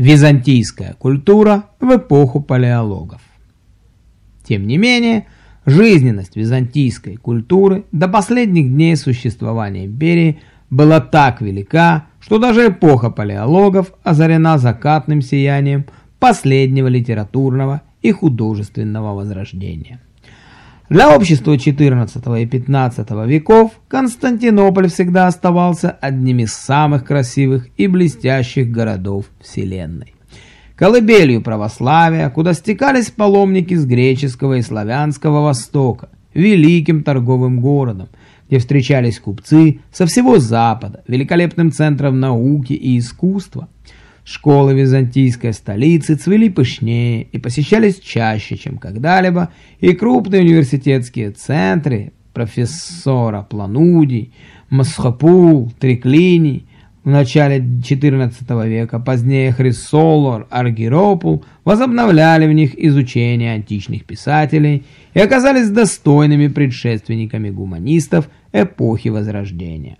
Византийская культура в эпоху палеологов. Тем не менее, жизненность византийской культуры до последних дней существования империи была так велика, что даже эпоха палеологов озарена закатным сиянием последнего литературного и художественного возрождения. Для общества XIV и XV веков Константинополь всегда оставался одним из самых красивых и блестящих городов Вселенной. Колыбелью православия, куда стекались паломники с греческого и славянского востока, великим торговым городом, где встречались купцы со всего Запада, великолепным центром науки и искусства – Школы византийской столицы цвели пышнее и посещались чаще, чем когда-либо, и крупные университетские центры профессора Планудий, Масхапул, Триклиний в начале XIV века, позднее Хрисолор, Аргиропул возобновляли в них изучение античных писателей и оказались достойными предшественниками гуманистов эпохи Возрождения.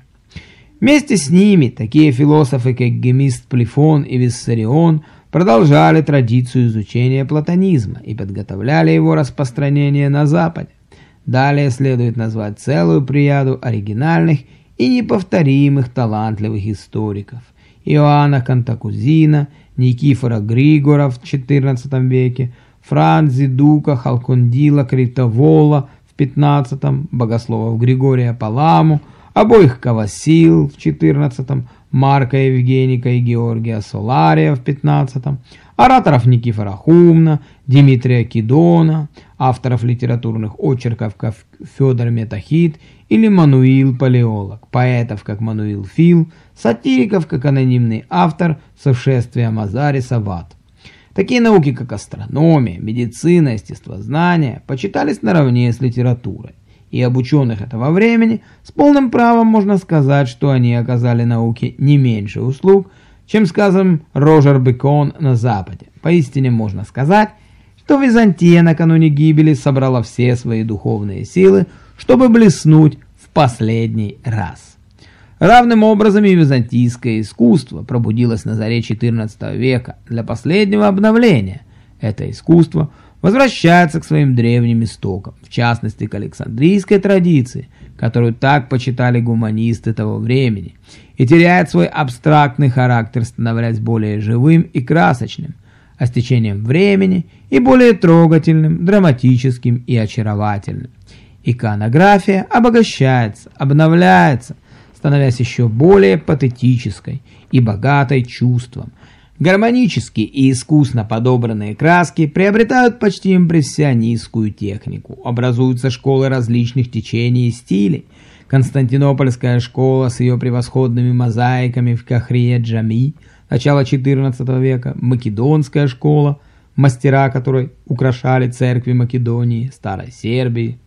Вместе с ними такие философы, как Гемист Плефон и Виссарион, продолжали традицию изучения платонизма и подготовляли его распространение на Западе. Далее следует назвать целую прияду оригинальных и неповторимых талантливых историков. Иоанна Кантакузина, Никифора Григора в XIV веке, Франзи Дука, Халкондила, Критовола в XV, богословов Григория Паламу, обоих Кавасил в 14-м, Марка Евгеника и Георгия Солария в 15-м, ораторов Никифора Хумна, Дмитрия Кидона, авторов литературных очерков, как Федор Метахит или Мануил Палеолог, поэтов, как Мануил Фил, сатириков, как анонимный автор «Сошествия Мазариса Ват». Такие науки, как астрономия, медицина, естествознание, почитались наравне с литературой и об ученых этого времени, с полным правом можно сказать, что они оказали науке не меньше услуг, чем, скажем, Рожер Бекон на Западе. Поистине можно сказать, что Византия накануне гибели собрала все свои духовные силы, чтобы блеснуть в последний раз. Равным образом и византийское искусство пробудилось на заре XIV века для последнего обновления. Это искусство – возвращается к своим древним истокам, в частности к Александрийской традиции, которую так почитали гуманисты того времени, и теряет свой абстрактный характер, становясь более живым и красочным, а с течением времени и более трогательным, драматическим и очаровательным. Иконография обогащается, обновляется, становясь еще более патетической и богатой чувством, Гармонически и искусно подобранные краски приобретают почти импрессионистскую технику, образуются школы различных течений и стилей. Константинопольская школа с ее превосходными мозаиками в Кахрие Джами, начала XIV века, Македонская школа, мастера которой украшали церкви Македонии, Старой Сербии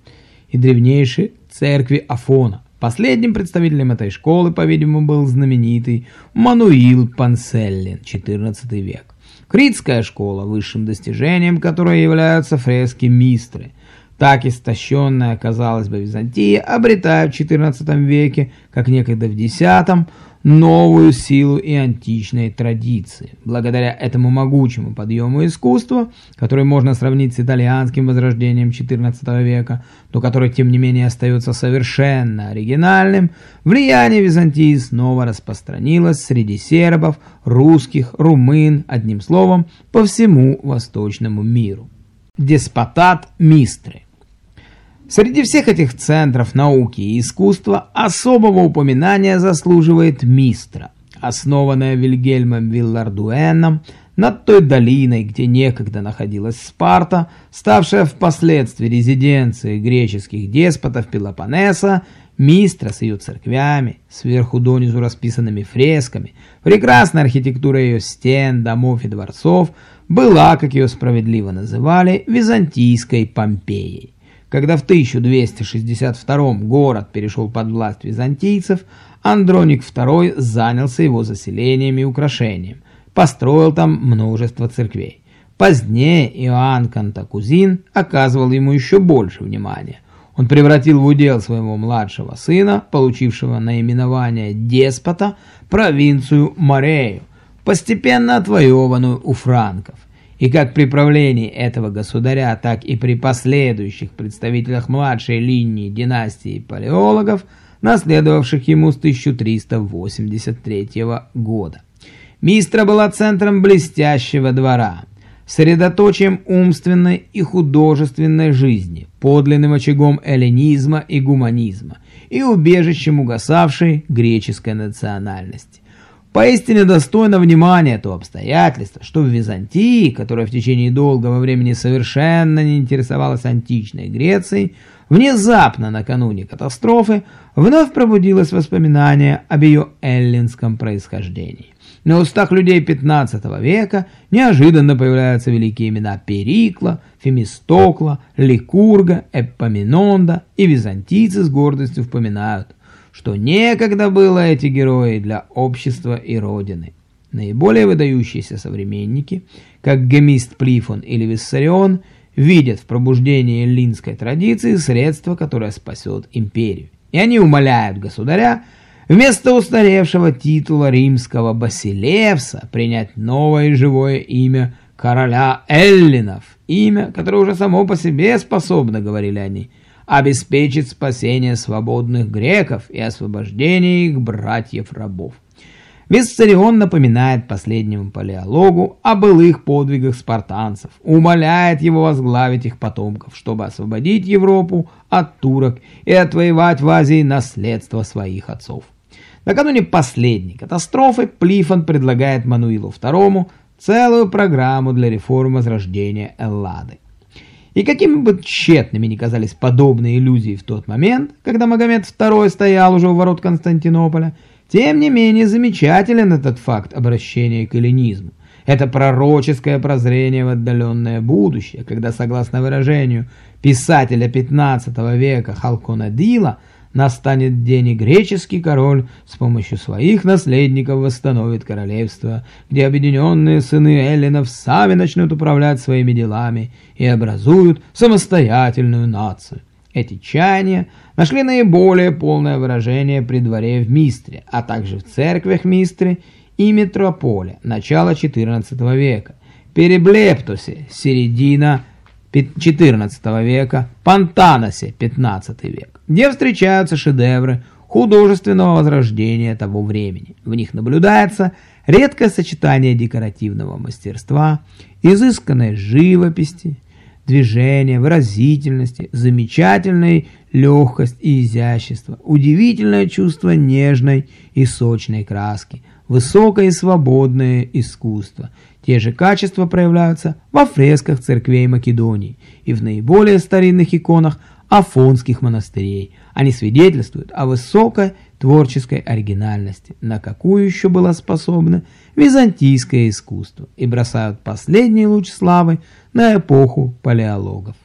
и древнейшие церкви Афона. Последним представителем этой школы, по-видимому, был знаменитый Мануил Панселлин, XIV век. Критская школа, высшим достижением которой являются фрески Мистры. Так истощенная оказалась бы Византия, обретая в XIV веке, как некогда в X, новую силу и античной традиции. Благодаря этому могучему подъему искусства, который можно сравнить с итальянским возрождением XIV века, но который тем не менее остается совершенно оригинальным, влияние Византии снова распространилось среди сербов, русских, румын, одним словом, по всему восточному миру. Деспотат Мистры Среди всех этих центров науки и искусства особого упоминания заслуживает Мистра, основанная Вильгельмом Виллардуэном над той долиной, где некогда находилась Спарта, ставшая впоследствии резиденцией греческих деспотов Пелопоннеса, Мистра с ее церквями, сверху донизу расписанными фресками, прекрасная архитектура ее стен, домов и дворцов, была, как ее справедливо называли, византийской Помпеей. Когда в 1262 город перешел под власть византийцев, Андроник II занялся его заселением и украшением, построил там множество церквей. Позднее Иоанн Кантакузин оказывал ему еще больше внимания. Он превратил в удел своего младшего сына, получившего наименование деспота, провинцию Морею, постепенно отвоеванную у франков. И как при правлении этого государя, так и при последующих представителях младшей линии династии палеологов, наследовавших ему с 1383 года. Мистра была центром блестящего двора, средоточием умственной и художественной жизни, подлинным очагом эллинизма и гуманизма и убежищем угасавшей греческой национальности. Поистине достойно внимания то обстоятельство, что в Византии, которая в течение долгого времени совершенно не интересовалась античной Грецией, внезапно накануне катастрофы вновь пробудилось воспоминание об ее эллинском происхождении. На устах людей 15 века неожиданно появляются великие имена Перикла, Фемистокла, Ликурга, Эппоминонда, и византийцы с гордостью вспоминают – что некогда было эти герои для общества и Родины. Наиболее выдающиеся современники, как Гемист Плифон или Виссарион, видят в пробуждении эллинской традиции средство, которое спасет империю. И они умоляют государя вместо устаревшего титула римского Басилевса принять новое живое имя короля Эллинов, имя, которое уже само по себе способно, говорили они, обеспечит спасение свободных греков и освобождение их братьев-рабов. Виссарион напоминает последнему палеологу о былых подвигах спартанцев, умоляет его возглавить их потомков, чтобы освободить Европу от турок и отвоевать в Азии наследство своих отцов. Накануне последней катастрофы Плифон предлагает Мануилу II целую программу для реформ возрождения Эллады. И какими бы тщетными ни казались подобные иллюзии в тот момент, когда Магомед II стоял уже у ворот Константинополя, тем не менее замечателен этот факт обращения к эллинизму. Это пророческое прозрение в отдаленное будущее, когда, согласно выражению писателя 15 века Халкона Дила, настанет день и греческий король с помощью своих наследников восстановит королевство, где объединенные сыны эллинов сами начнут управлять своими делами и образуют самостоятельную нацию. Эти чаяния нашли наиболее полное выражение при дворе в Мистре, а также в церквях Мистры и метрополе начала XIV века, Переблептусе, середина XIV века, Пантаносе, XV век, где встречаются шедевры художественного возрождения того времени. В них наблюдается редкое сочетание декоративного мастерства, изысканной живописи, движения, выразительности, замечательной легкость и изящество, удивительное чувство нежной и сочной краски, высокое и свободное искусство, те же качества проявляются во фресках церквей Македонии и в наиболее старинных иконах афонских монастырей. Они свидетельствуют о высокой творческой оригинальности, на какую еще было способно византийское искусство, и бросают последний луч славы на эпоху палеологов.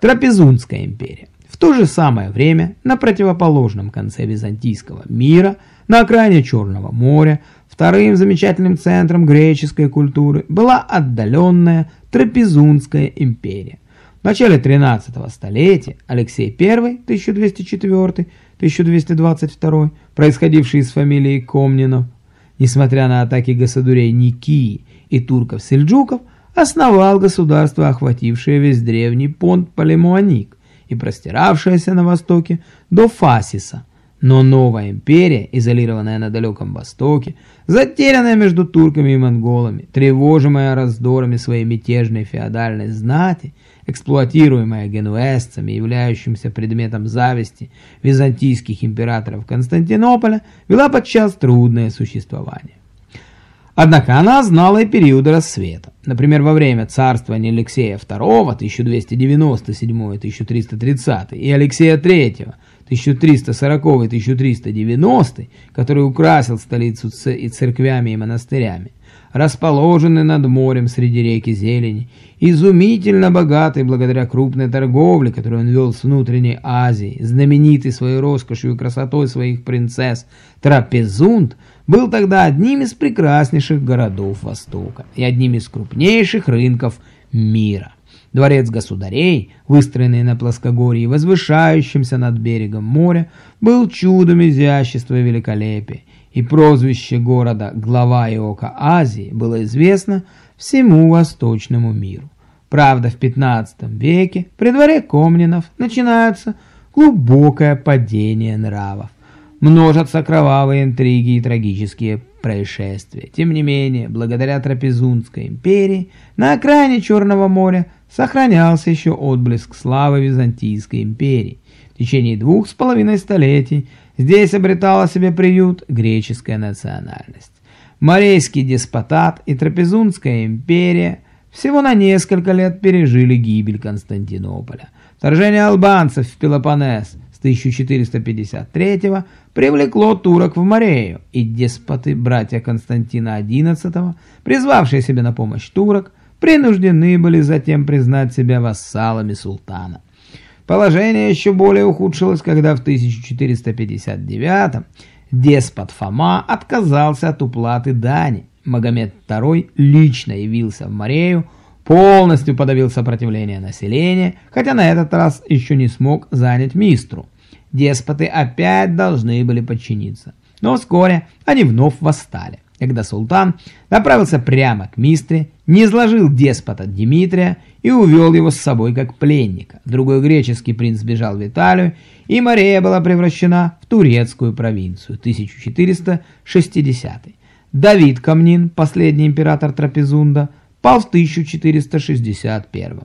Трапезунская империя. В то же самое время на противоположном конце византийского мира, на окраине Черного моря, Вторым замечательным центром греческой культуры была отдаленная Трапезунская империя. В начале 13 столетия Алексей I, 1204-1222, происходивший из фамилии Комнинов, несмотря на атаки государей Никии и турков-сельджуков, основал государство, охватившее весь древний понт Полемуаник и простиравшееся на востоке до Фасиса, но новая империя, изолированная на Далеком Востоке, затерянная между турками и монголами, тревожимая раздорами своей мятежной феодальной знати, эксплуатируемая генуэзцами, являющимся предметом зависти византийских императоров Константинополя, вела подчас трудное существование. Однако она знала и периоды рассвета. Например, во время царствования Алексея II 1297-1330 и Алексея III 1340-1390, который украсил столицу и церквями и монастырями, расположенный над морем среди реки зелени, изумительно богатый благодаря крупной торговле, которую он вел с внутренней Азией, знаменитый своей роскошью и красотой своих принцесс, Трапезунд был тогда одним из прекраснейших городов Востока и одним из крупнейших рынков мира. Дворец государей, выстроенный на плоскогорье, возвышающемся над берегом моря, был чудом изящества и великолепия, и прозвище города «Глава Иока Азии» было известно всему восточному миру. Правда, в 15 веке при дворе Комнинов начинается глубокое падение нравов. Множатся кровавые интриги и трагические происшествия. Тем не менее, благодаря Трапезунской империи на окраине Черного моря сохранялся еще отблеск славы Византийской империи. В течение двух с половиной столетий здесь обретала себе приют греческая национальность. Морейский деспотат и Трапезунская империя всего на несколько лет пережили гибель Константинополя. Вторжение албанцев в Пелопоннес с 1453 привлекло турок в Морею, и деспоты братья Константина XI, призвавшие себе на помощь турок, принуждены были затем признать себя вассалами султана. Положение еще более ухудшилось, когда в 1459 деспот Фома отказался от уплаты дани. Магомед II лично явился в Морею, полностью подавил сопротивление населения, хотя на этот раз еще не смог занять Мистру. Деспоты опять должны были подчиниться. Но вскоре они вновь восстали, когда султан направился прямо к Мистре, не изложил деспота Дмитрия и увел его с собой как пленника. Другой греческий принц бежал в Италию, и Морея была превращена в турецкую провинцию 1460 Давид Камнин, последний император Трапезунда, пал в 1461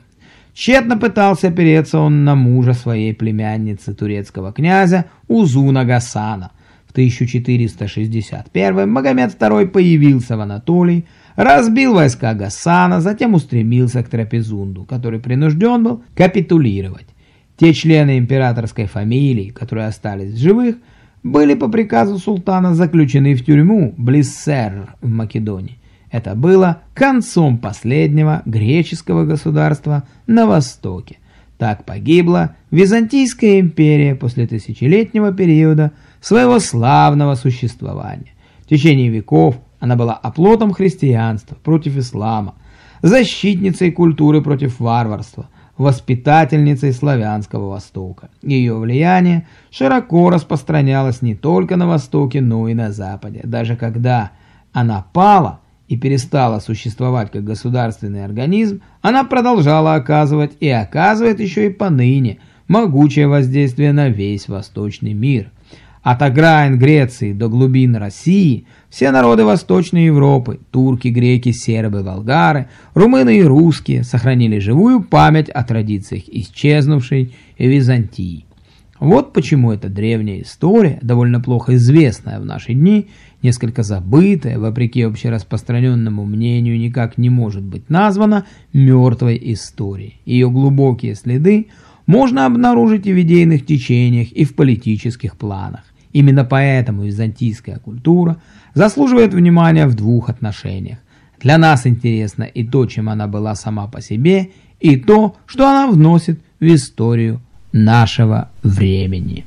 Тщетно пытался опереться он на мужа своей племянницы турецкого князя Узуна Гасана. В 1461 Магомед II появился в Анатолии, разбил войска Гасана, затем устремился к Трапезунду, который принужден был капитулировать. Те члены императорской фамилии, которые остались в живых, были по приказу султана заключены в тюрьму близ Серр в Македонии. Это было концом последнего греческого государства на Востоке. Так погибла Византийская империя после тысячелетнего периода своего славного существования. В течение веков она была оплотом христианства против ислама, защитницей культуры против варварства, воспитательницей славянского Востока. Ее влияние широко распространялось не только на Востоке, но и на Западе. Даже когда она пала, и перестала существовать как государственный организм, она продолжала оказывать и оказывает еще и поныне могучее воздействие на весь восточный мир. От окраин Греции до глубин России все народы Восточной Европы, турки, греки, сербы, болгары, румыны и русские сохранили живую память о традициях исчезнувшей Византии. Вот почему эта древняя история, довольно плохо известная в наши дни, несколько забытая, вопреки общераспространенному мнению, никак не может быть названа мертвой историей. Ее глубокие следы можно обнаружить и в идейных течениях, и в политических планах. Именно поэтому византийская культура заслуживает внимания в двух отношениях. Для нас интересно и то, чем она была сама по себе, и то, что она вносит в историю нашего времени.